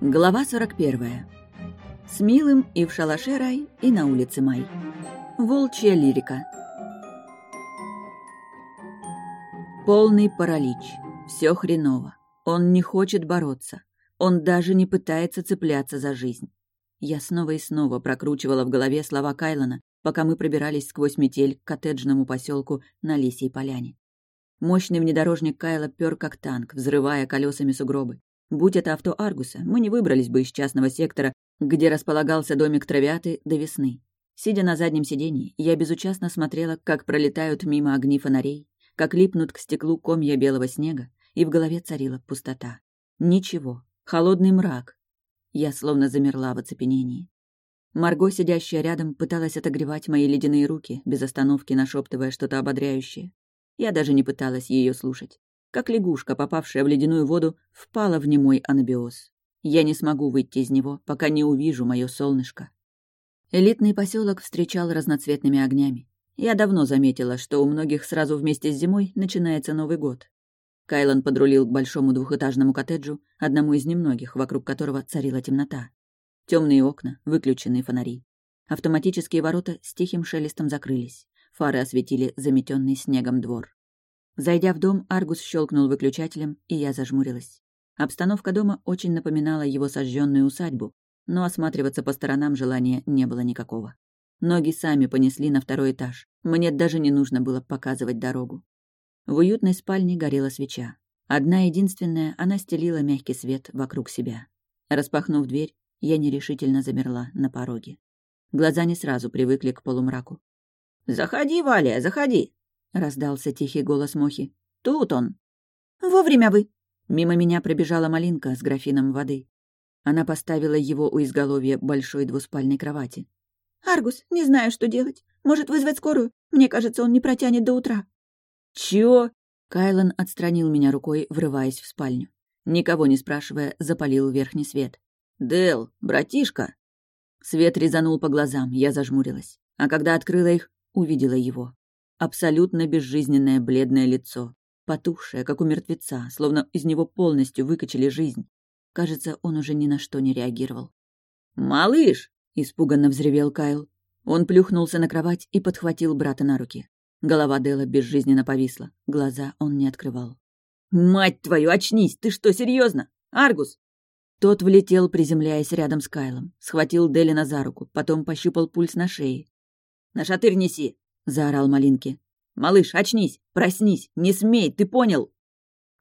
Глава 41. С милым и в шалаше рай, и на улице май. Волчья лирика. Полный паралич. Все хреново. Он не хочет бороться. Он даже не пытается цепляться за жизнь. Я снова и снова прокручивала в голове слова Кайлона, пока мы пробирались сквозь метель к коттеджному поселку на Лисьей поляне. Мощный внедорожник Кайла пёр как танк, взрывая колесами сугробы. Будь это авто Аргуса, мы не выбрались бы из частного сектора, где располагался домик травяты до весны. Сидя на заднем сиденье, я безучастно смотрела, как пролетают мимо огни фонарей, как липнут к стеклу комья белого снега, и в голове царила пустота. Ничего. Холодный мрак. Я словно замерла в оцепенении. Марго, сидящая рядом, пыталась отогревать мои ледяные руки, без остановки нашептывая что-то ободряющее. Я даже не пыталась ее слушать как лягушка, попавшая в ледяную воду, впала в немой анабиоз. Я не смогу выйти из него, пока не увижу мое солнышко. Элитный поселок встречал разноцветными огнями. Я давно заметила, что у многих сразу вместе с зимой начинается Новый год. Кайлан подрулил к большому двухэтажному коттеджу, одному из немногих, вокруг которого царила темнота. Темные окна, выключенные фонари. Автоматические ворота с тихим шелестом закрылись. Фары осветили заметенный снегом двор. Зайдя в дом, Аргус щелкнул выключателем, и я зажмурилась. Обстановка дома очень напоминала его сожженную усадьбу, но осматриваться по сторонам желания не было никакого. Ноги сами понесли на второй этаж. Мне даже не нужно было показывать дорогу. В уютной спальне горела свеча. Одна единственная, она стелила мягкий свет вокруг себя. Распахнув дверь, я нерешительно замерла на пороге. Глаза не сразу привыкли к полумраку. «Заходи, Валя, заходи!» — раздался тихий голос Мохи. «Тут он!» «Вовремя вы!» Мимо меня пробежала малинка с графином воды. Она поставила его у изголовья большой двуспальной кровати. «Аргус, не знаю, что делать. Может, вызвать скорую? Мне кажется, он не протянет до утра». «Чё?» Кайлан отстранил меня рукой, врываясь в спальню. Никого не спрашивая, запалил верхний свет. «Дэл, братишка!» Свет резанул по глазам, я зажмурилась. А когда открыла их, увидела его. Абсолютно безжизненное бледное лицо, потухшее, как у мертвеца, словно из него полностью выкачали жизнь. Кажется, он уже ни на что не реагировал. «Малыш!» — испуганно взревел Кайл. Он плюхнулся на кровать и подхватил брата на руки. Голова Дела безжизненно повисла, глаза он не открывал. «Мать твою, очнись! Ты что, серьезно? Аргус!» Тот влетел, приземляясь рядом с Кайлом, схватил Делина за руку, потом пощупал пульс на шее. «На шатырь неси!» Заорал Малинки. «Малыш, очнись! Проснись! Не смей! Ты понял?»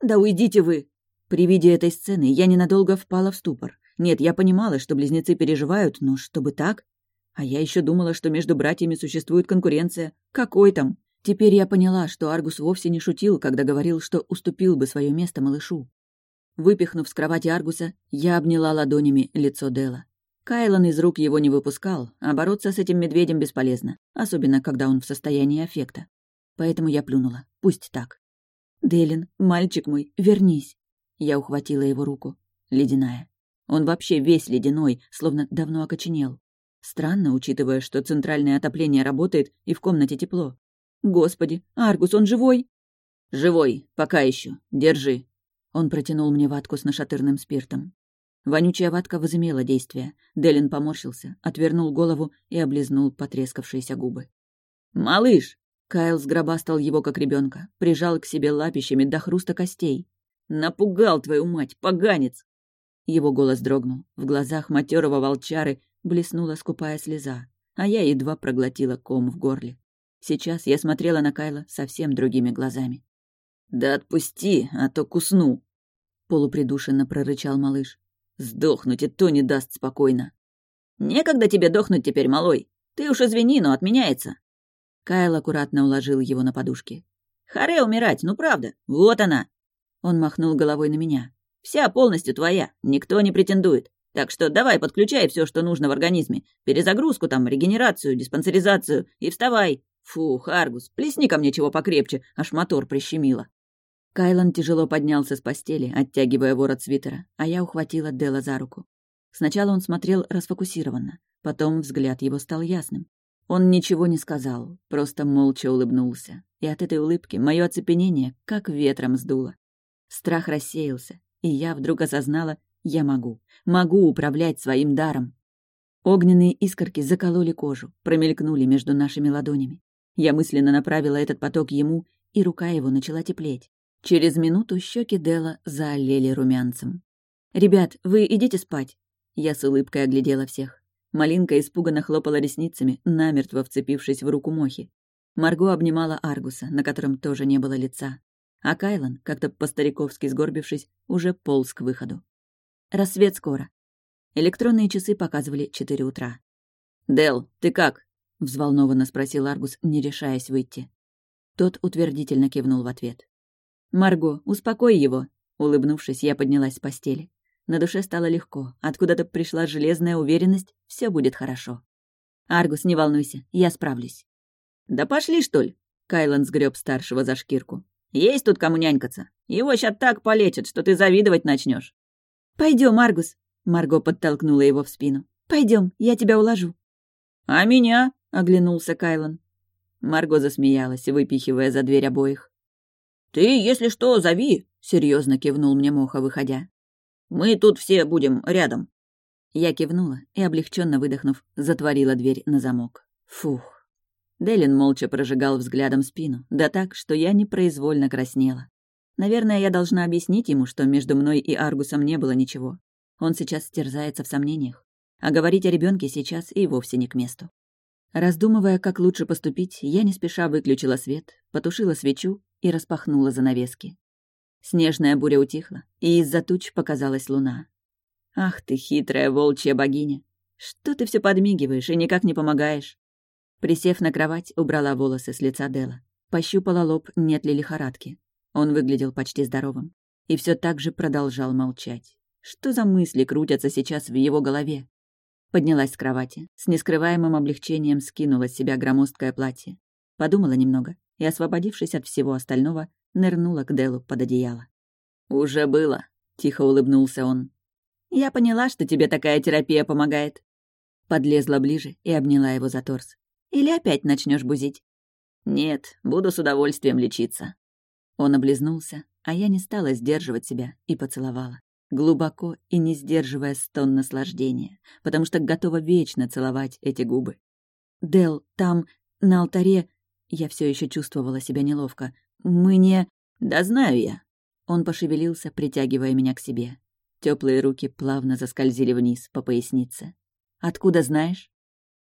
«Да уйдите вы!» При виде этой сцены я ненадолго впала в ступор. Нет, я понимала, что близнецы переживают, но чтобы так? А я еще думала, что между братьями существует конкуренция. Какой там? Теперь я поняла, что Аргус вовсе не шутил, когда говорил, что уступил бы свое место малышу. Выпихнув с кровати Аргуса, я обняла ладонями лицо Дела. Кайлан из рук его не выпускал, а бороться с этим медведем бесполезно, особенно когда он в состоянии аффекта. Поэтому я плюнула. Пусть так. «Делин, мальчик мой, вернись!» Я ухватила его руку. Ледяная. Он вообще весь ледяной, словно давно окоченел. Странно, учитывая, что центральное отопление работает и в комнате тепло. «Господи, Аргус, он живой?» «Живой, пока еще. Держи». Он протянул мне ватку с нашатырным спиртом. Вонючая ватка возымела действие. Делин поморщился, отвернул голову и облизнул потрескавшиеся губы. «Малыш!» Кайл сгробастал его как ребенка, прижал к себе лапищами до хруста костей. «Напугал твою мать, поганец!» Его голос дрогнул. В глазах матерого волчары блеснула скупая слеза, а я едва проглотила ком в горле. Сейчас я смотрела на Кайла совсем другими глазами. «Да отпусти, а то кусну!» Полупридушенно прорычал малыш. Сдохнуть и то не даст спокойно. «Некогда тебе дохнуть теперь, малой. Ты уж извини, но отменяется». Кайл аккуратно уложил его на подушки. «Харе умирать, ну правда, вот она!» Он махнул головой на меня. «Вся полностью твоя, никто не претендует. Так что давай подключай все, что нужно в организме. Перезагрузку там, регенерацию, диспансеризацию и вставай. Фу, Аргус, плесни ко мне чего покрепче, аж мотор прищемило». Кайлан тяжело поднялся с постели, оттягивая ворот свитера, а я ухватила Дела за руку. Сначала он смотрел расфокусированно, потом взгляд его стал ясным. Он ничего не сказал, просто молча улыбнулся, и от этой улыбки мое оцепенение как ветром сдуло. Страх рассеялся, и я вдруг осознала, Я могу. Могу управлять своим даром. Огненные искорки закололи кожу, промелькнули между нашими ладонями. Я мысленно направила этот поток ему, и рука его начала теплеть. Через минуту щеки Дела заолели румянцем. «Ребят, вы идите спать!» Я с улыбкой оглядела всех. Малинка испуганно хлопала ресницами, намертво вцепившись в руку Мохи. Марго обнимала Аргуса, на котором тоже не было лица. А Кайлан, как-то по-стариковски сгорбившись, уже полз к выходу. Рассвет скоро. Электронные часы показывали четыре утра. «Дел, ты как?» — взволнованно спросил Аргус, не решаясь выйти. Тот утвердительно кивнул в ответ. «Марго, успокой его!» Улыбнувшись, я поднялась с постели. На душе стало легко, откуда-то пришла железная уверенность, все будет хорошо. «Аргус, не волнуйся, я справлюсь». «Да пошли, что ли?» Кайлан сгреб старшего за шкирку. «Есть тут кому нянькаться. Его ща так полечат, что ты завидовать начнешь. Пойдем, Аргус!» Марго подтолкнула его в спину. Пойдем, я тебя уложу». «А меня?» — оглянулся Кайлан. Марго засмеялась, выпихивая за дверь обоих. «Ты, если что, зови!» — серьезно кивнул мне Моха, выходя. «Мы тут все будем рядом». Я кивнула и, облегченно выдохнув, затворила дверь на замок. Фух. Делин молча прожигал взглядом спину, да так, что я непроизвольно краснела. Наверное, я должна объяснить ему, что между мной и Аргусом не было ничего. Он сейчас стерзается в сомнениях. А говорить о ребенке сейчас и вовсе не к месту. Раздумывая, как лучше поступить, я не спеша выключила свет, потушила свечу и распахнула занавески. Снежная буря утихла, и из-за туч показалась луна. «Ах ты, хитрая волчья богиня! Что ты все подмигиваешь и никак не помогаешь?» Присев на кровать, убрала волосы с лица Дела. Пощупала лоб, нет ли лихорадки. Он выглядел почти здоровым. И все так же продолжал молчать. Что за мысли крутятся сейчас в его голове? Поднялась с кровати, с нескрываемым облегчением скинула с себя громоздкое платье. Подумала немного и, освободившись от всего остального, нырнула к Делу под одеяло. «Уже было», — тихо улыбнулся он. «Я поняла, что тебе такая терапия помогает». Подлезла ближе и обняла его за торс. «Или опять начнешь бузить?» «Нет, буду с удовольствием лечиться». Он облизнулся, а я не стала сдерживать себя и поцеловала глубоко и не сдерживая стон наслаждения, потому что готова вечно целовать эти губы. Дел, там, на алтаре, я все еще чувствовала себя неловко. Мы не... Да знаю я. Он пошевелился, притягивая меня к себе. Теплые руки плавно заскользили вниз по пояснице. Откуда знаешь?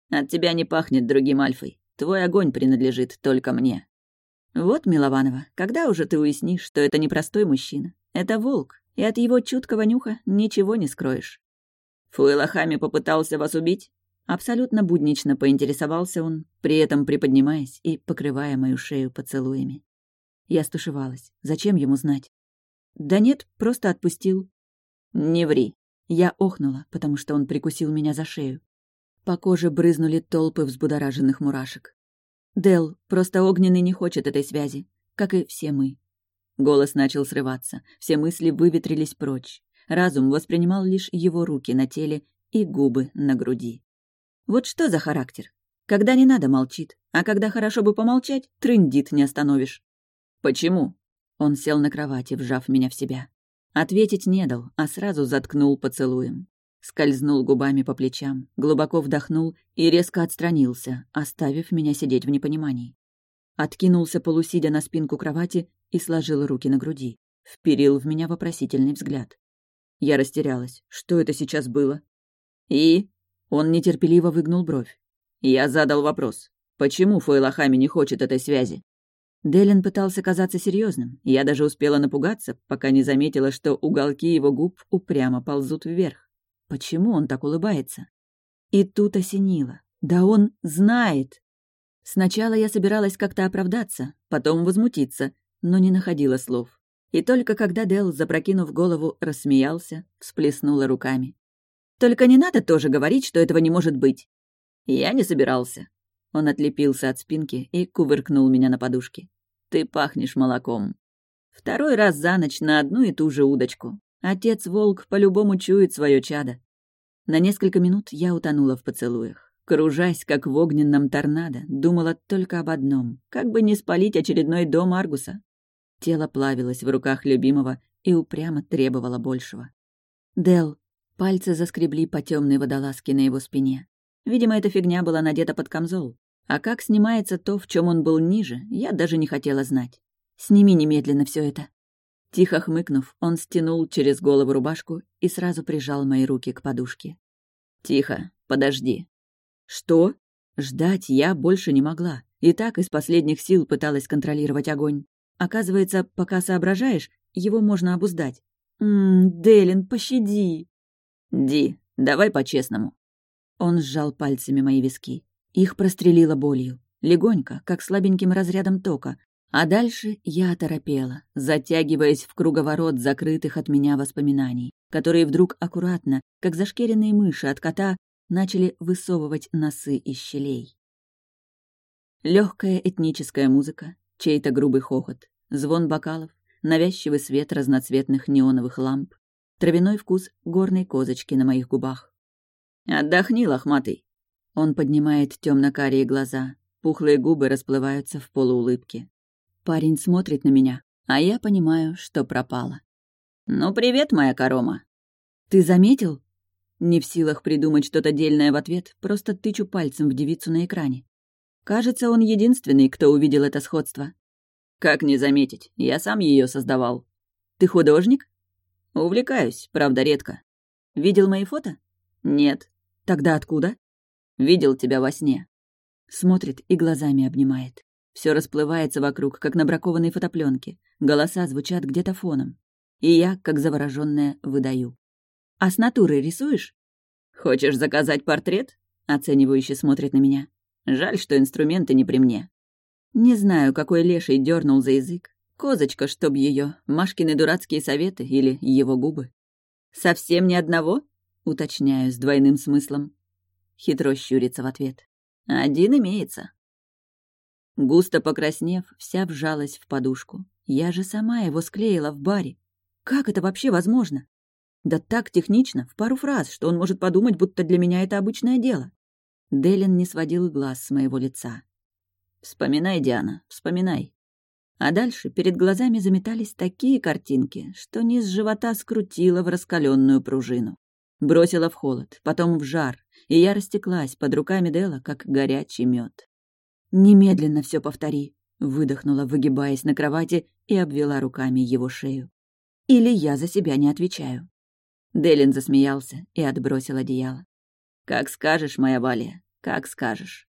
От тебя не пахнет другим альфой. Твой огонь принадлежит только мне. Вот, Милованова, когда уже ты уяснишь, что это не простой мужчина? Это волк, и от его чуткого нюха ничего не скроешь. Фуэлахами попытался вас убить? Абсолютно буднично поинтересовался он, при этом приподнимаясь и покрывая мою шею поцелуями. Я стушевалась. Зачем ему знать? Да нет, просто отпустил. Не ври. Я охнула, потому что он прикусил меня за шею. По коже брызнули толпы взбудораженных мурашек. Дел, просто огненный не хочет этой связи, как и все мы. Голос начал срываться, все мысли выветрились прочь. Разум воспринимал лишь его руки на теле и губы на груди. Вот что за характер? Когда не надо, молчит, а когда хорошо бы помолчать, трындит не остановишь. «Почему?» Он сел на кровати, вжав меня в себя. Ответить не дал, а сразу заткнул поцелуем. Скользнул губами по плечам, глубоко вдохнул и резко отстранился, оставив меня сидеть в непонимании. Откинулся полусидя на спинку кровати и сложил руки на груди. Вперил в меня вопросительный взгляд. Я растерялась. Что это сейчас было? И? Он нетерпеливо выгнул бровь. Я задал вопрос. Почему Фуэлахами не хочет этой связи? Делин пытался казаться серьезным. Я даже успела напугаться, пока не заметила, что уголки его губ упрямо ползут вверх. Почему он так улыбается? И тут осенило. Да он знает. Сначала я собиралась как-то оправдаться, потом возмутиться, но не находила слов. И только когда Дел, запрокинув голову, рассмеялся, всплеснула руками. «Только не надо тоже говорить, что этого не может быть!» «Я не собирался». Он отлепился от спинки и кувыркнул меня на подушке. «Ты пахнешь молоком». Второй раз за ночь на одну и ту же удочку. Отец-волк по-любому чует свое чадо. На несколько минут я утонула в поцелуях. Кружась, как в огненном торнадо, думала только об одном — как бы не спалить очередной дом Аргуса. Тело плавилось в руках любимого и упрямо требовало большего. Дел. Пальцы заскребли по темной водолазке на его спине. Видимо, эта фигня была надета под камзол. А как снимается то, в чем он был ниже, я даже не хотела знать. Сними немедленно все это. Тихо хмыкнув, он стянул через голову рубашку и сразу прижал мои руки к подушке. «Тихо, подожди». «Что?» Ждать я больше не могла. И так из последних сил пыталась контролировать огонь. Оказывается, пока соображаешь, его можно обуздать. «Ммм, Делин, пощади!» «Ди, давай по-честному». Он сжал пальцами мои виски. Их прострелило болью. Легонько, как слабеньким разрядом тока. А дальше я оторопела, затягиваясь в круговорот закрытых от меня воспоминаний, которые вдруг аккуратно, как зашкеренные мыши от кота, начали высовывать носы из щелей. Легкая этническая музыка, чей-то грубый хохот, звон бокалов, навязчивый свет разноцветных неоновых ламп, травяной вкус горной козочки на моих губах. «Отдохни, лохматый!» Он поднимает темно-карие глаза, пухлые губы расплываются в полуулыбке. Парень смотрит на меня, а я понимаю, что пропала. «Ну, привет, моя корома!» «Ты заметил?» Не в силах придумать что-то дельное в ответ, просто тычу пальцем в девицу на экране. Кажется, он единственный, кто увидел это сходство. Как не заметить? Я сам ее создавал. Ты художник? Увлекаюсь, правда, редко. Видел мои фото? Нет. Тогда откуда? Видел тебя во сне. Смотрит и глазами обнимает. Все расплывается вокруг, как на бракованной фотопленке. Голоса звучат где-то фоном. И я, как завороженная, выдаю. «А с натуры рисуешь?» «Хочешь заказать портрет?» Оценивающе смотрит на меня. «Жаль, что инструменты не при мне». Не знаю, какой леший дернул за язык. Козочка, чтоб ее, Машкины дурацкие советы или его губы. «Совсем ни одного?» — уточняю с двойным смыслом. Хитро щурится в ответ. «Один имеется». Густо покраснев, вся вжалась в подушку. Я же сама его склеила в баре. Как это вообще возможно? Да так технично, в пару фраз, что он может подумать, будто для меня это обычное дело. Делин не сводил глаз с моего лица. «Вспоминай, Диана, вспоминай». А дальше перед глазами заметались такие картинки, что низ живота скрутило в раскаленную пружину. Бросила в холод, потом в жар, и я растеклась под руками Дела, как горячий мед. «Немедленно все повтори», — выдохнула, выгибаясь на кровати и обвела руками его шею. «Или я за себя не отвечаю». Делин засмеялся и отбросил одеяло. «Как скажешь, моя Валия, как скажешь».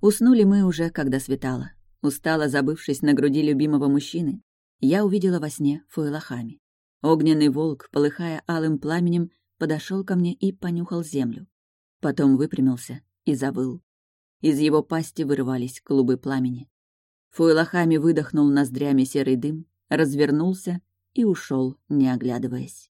Уснули мы уже, когда светало. Устало забывшись на груди любимого мужчины, я увидела во сне Фуэлахами. Огненный волк, полыхая алым пламенем, подошел ко мне и понюхал землю. Потом выпрямился и завыл. Из его пасти вырывались клубы пламени. Фуэлахами выдохнул ноздрями серый дым, развернулся и ушел, не оглядываясь.